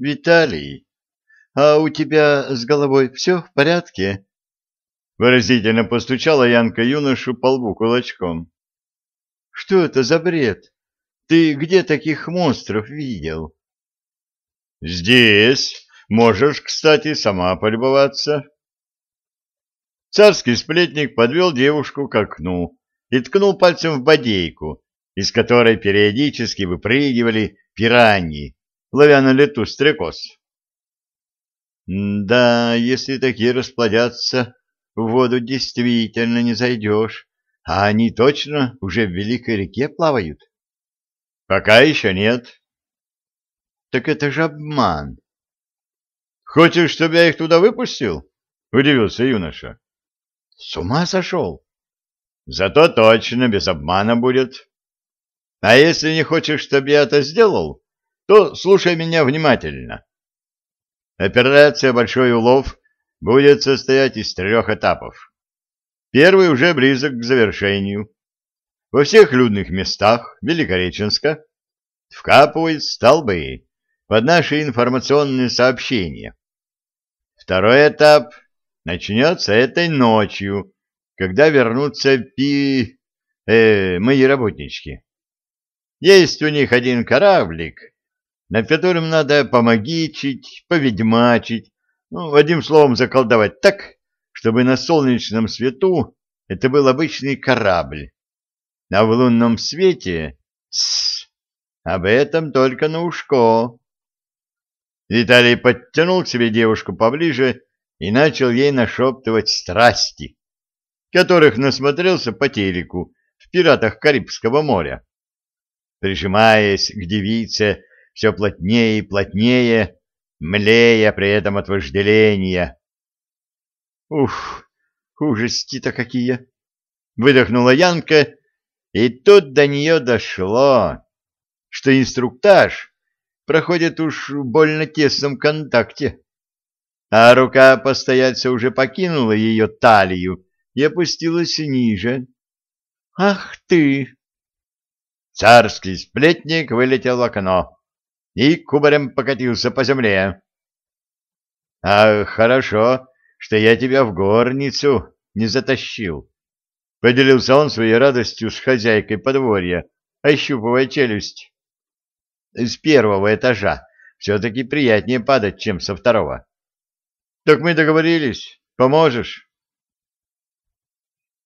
Виталий, а у тебя с головой все в порядке? Выразительно постучала Янка юношу по лбу кулачком. Что это за бред? Ты где таких монстров видел? Здесь. Можешь, кстати, сама полюбоваться. Царский сплетник подвел девушку к окну и ткнул пальцем в бодейку, из которой периодически выпрыгивали пираньи, ловя на лету стрекоз. Да, если такие расплодятся, в воду действительно не зайдешь, а они точно уже в великой реке плавают. Пока еще нет. Так это же обман. Хочешь, чтобы я их туда выпустил? Удивился юноша. С ума сошел? Зато точно без обмана будет. А если не хочешь, чтобы я это сделал, то слушай меня внимательно. Операция «Большой улов» будет состоять из трех этапов. Первый уже близок к завершению. Во всех людных местах Великореченска вкапывают столбы под наши информационные сообщения. Второй этап начнется этой ночью, когда вернутся пи... Э, мои работнички. Есть у них один кораблик, над которым надо помогичить, поведьмачить, ну, одним словом, заколдовать так, чтобы на солнечном свету это был обычный корабль, а в лунном свете... Тссс, об этом только на ушко. Виталий подтянул к себе девушку поближе и начал ей нашептывать страсти, которых насмотрелся по телеку в «Пиратах Карибского моря» прижимаясь к девице все плотнее и плотнее, млея при этом от вожделения. «Ух, ужасти-то какие!» — выдохнула Янка, и тут до нее дошло, что инструктаж проходит уж в больно тесном контакте, а рука постояльца уже покинула ее талию и опустилась ниже. «Ах ты!» Царский сплетник вылетел в окно и кубарем покатился по земле. — А хорошо, что я тебя в горницу не затащил. Поделился он своей радостью с хозяйкой подворья, ощупывая челюсть. С первого этажа все-таки приятнее падать, чем со второго. — Так мы договорились. Поможешь?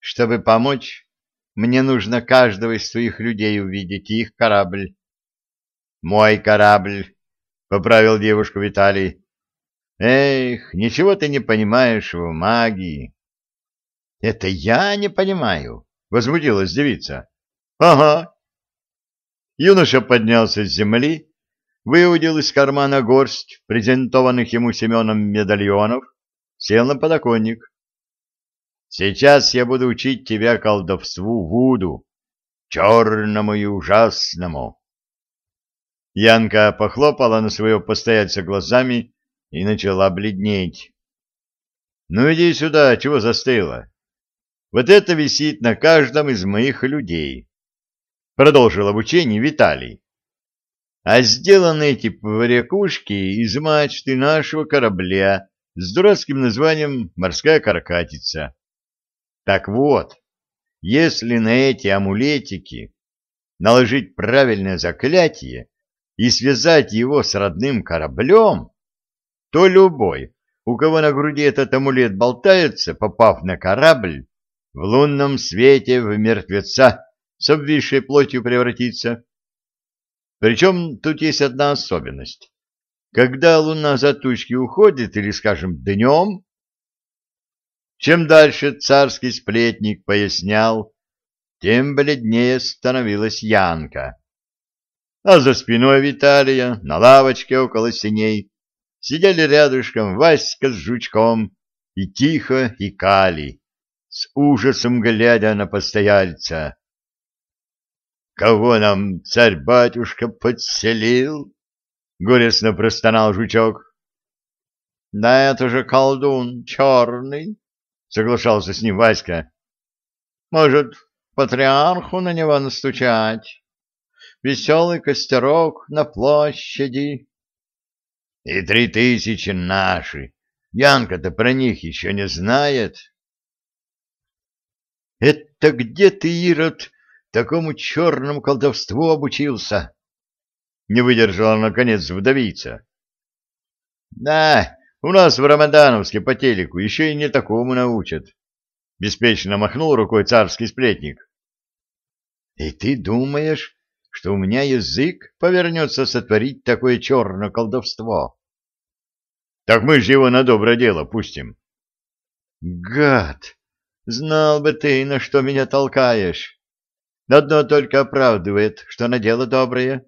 Чтобы помочь, мне нужно каждого из своих людей увидеть, их корабль. — Мой корабль, — поправил девушку Виталий. — Эх, ничего ты не понимаешь в магии. — Это я не понимаю, — возмутилась девица. — Ага. Юноша поднялся с земли, выудил из кармана горсть презентованных ему Семеном медальонов, сел на подоконник. Сейчас я буду учить тебя колдовству Вуду, черному и ужасному. Янка похлопала на своего постояльца глазами и начала бледнеть. «Ну иди сюда, чего застыла? Вот это висит на каждом из моих людей», — продолжил обучение Виталий. «А сделаны эти поварякушки из мачты нашего корабля с дурацким названием «Морская каракатица». Так вот, если на эти амулетики наложить правильное заклятие и связать его с родным кораблем, то любой, у кого на груди этот амулет болтается, попав на корабль, в лунном свете в мертвеца с обвисшей плотью превратится. Причем тут есть одна особенность. Когда луна за тучки уходит, или, скажем, днем, чем дальше царский сплетник пояснял, тем бледнее становилась Янка. А за спиной Виталия, на лавочке около синей, сидели рядышком Васька с жучком и тихо икали, с ужасом глядя на постояльца. «Кого нам царь-батюшка подселил?» — горестно простонал жучок. «Да это же колдун черный!» соглашался с ним Васька. Может, патриарху на него настучать? Веселый костерок на площади. И три тысячи наши. Янка-то про них еще не знает. Это где ты, Ирод, такому черному колдовству обучился? Не выдержала, наконец, вдовица. Да, у нас в Рамадановске по телеку еще и не такому научат. Беспечно махнул рукой царский сплетник. И ты думаешь, что у меня язык повернется сотворить такое черное колдовство? Так мы же его на доброе дело пустим. Гад! Знал бы ты, на что меня толкаешь. Одно только оправдывает, что на дело доброе.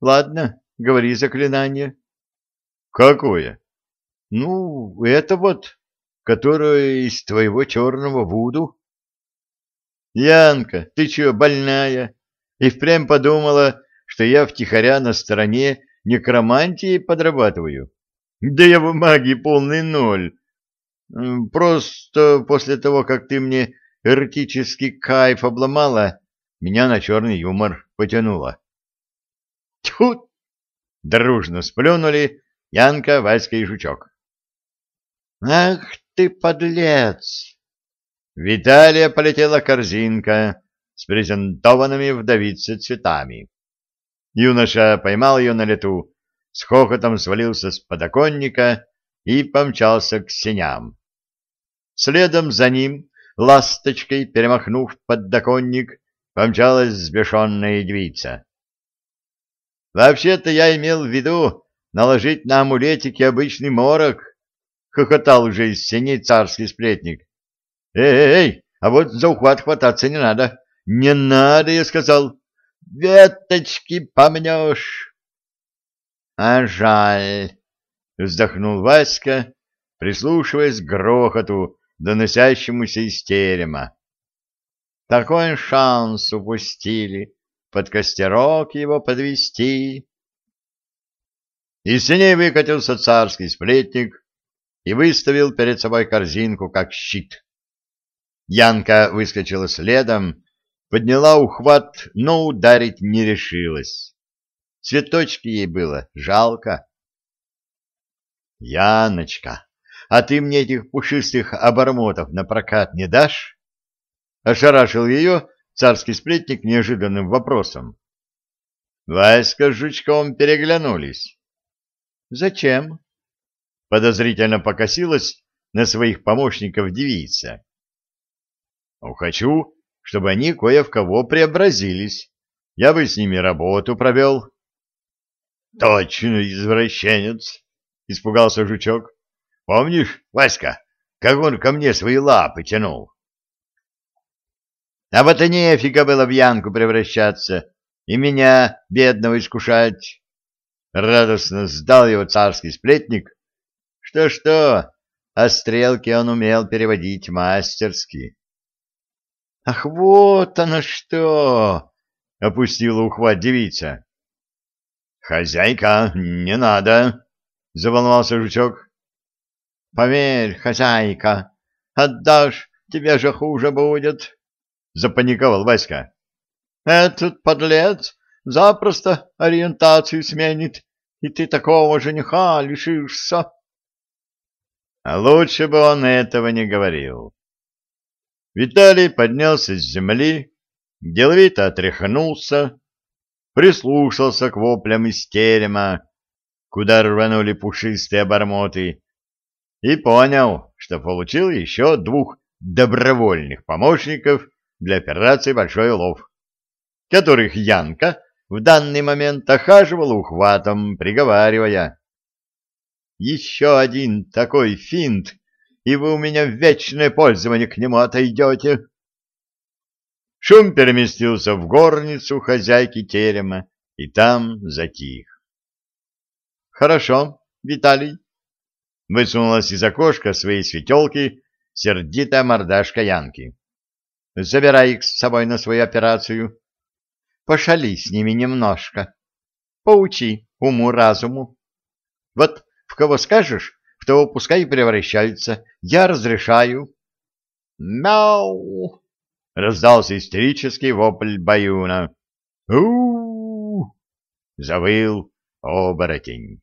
Ладно, говори заклинание. Какое? Ну, это вот, которое из твоего черного вуду. Янка, ты чего, больная? И впрямь подумала, что я втихаря на стороне некромантии подрабатываю. Да я в магии полный ноль. Просто после того, как ты мне эротический кайф обломала, меня на черный юмор потянуло. Тьфу! Дружно сплюнули Янка, Васька и Жучок. Ах ты, подлец! Виталия полетела корзинка с презентованными вдовице цветами. Юноша поймал ее на лету, с хохотом свалился с подоконника и помчался к сеням. Следом за ним, ласточкой перемахнув подоконник, помчалась сбешенная девица. «Вообще-то я имел в виду наложить на амулетики обычный морок», — хохотал уже из сеней царский сплетник. «Эй-эй-эй, а вот за ухват хвататься не надо. Не надо, я сказал. Веточки помнешь». «А жаль», — вздохнул Васька, прислушиваясь к грохоту, доносящемуся из терема. Такой шанс упустили, под костерок его подвести. Из синей выкатился царский сплетник и выставил перед собой корзинку, как щит. Янка выскочила следом, подняла ухват, но ударить не решилась. Цветочки ей было жалко. «Яночка!» а ты мне этих пушистых обормотов на прокат не дашь? Ошарашил ее царский сплетник неожиданным вопросом. Васька с Жучком переглянулись. «Зачем?» Подозрительно покосилась на своих помощников девица. «Ну, хочу, чтобы они кое в кого преобразились. Я бы с ними работу провел». «Точно извращенец!» — испугался Жучок. Помнишь, Васька, как он ко мне свои лапы тянул? А вот и нефига было в Янку превращаться и меня, бедного, искушать. Радостно сдал его царский сплетник. Что-что, а стрелки он умел переводить мастерски. — Ах, вот оно что! — опустила ухват девица. — Хозяйка, не надо! — заволновался жучок. Поверь, хозяйка, отдашь, тебе же хуже будет, — запаниковал Васька. Этот подлец запросто ориентацию сменит, и ты такого жениха лишишься. А лучше бы он этого не говорил. Виталий поднялся с земли, деловито отряхнулся, прислушался к воплям из терема, куда рванули пушистые обормоты, и понял, что получил еще двух добровольных помощников для операции «Большой улов», которых Янка в данный момент охаживала ухватом, приговаривая. «Еще один такой финт, и вы у меня в вечное пользование к нему отойдете». Шум переместился в горницу хозяйки терема, и там затих. «Хорошо, Виталий, Высунулась из окошка своей светелки сердитая мордашка Янки. Забирай их с собой на свою операцию. Пошали с ними немножко. Поучи уму-разуму. Вот в кого скажешь, того пускай превращаются. Я разрешаю. Мяу! Раздался истерический вопль Баюна. -у завыл оборотень.